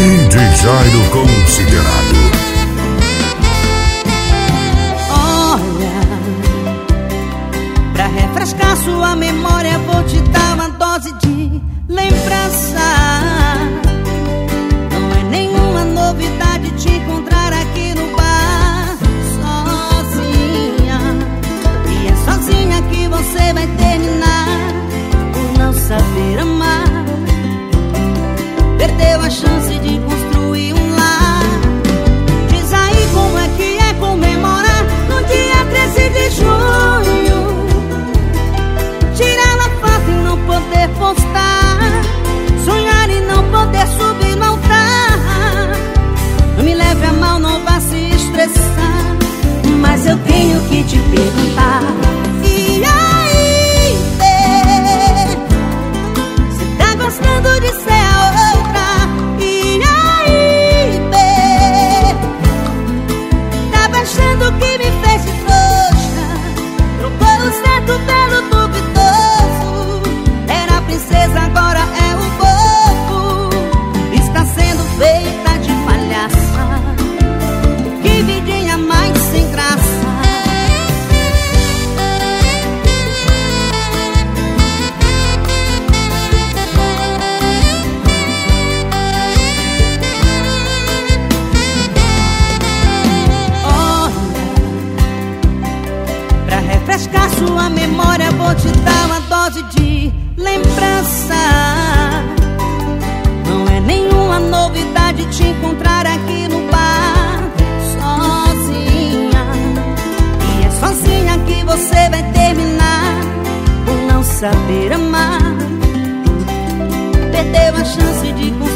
DJ Jairo Considerado. A chance de construir um lar. Diz aí como é que é comemorar no dia 13 de junho. Tirar na foto e não poder postar. Sonhar e não poder subir no altar. Não me leve a mal, não vá se estressar. Mas eu tenho que te perguntar. feita de palhaça Que vidinha mais sem graça. Olha, pra refrescar sua memória Vou te dar uma dose de lembrança. saber amar. Perdeu a chance de conseguir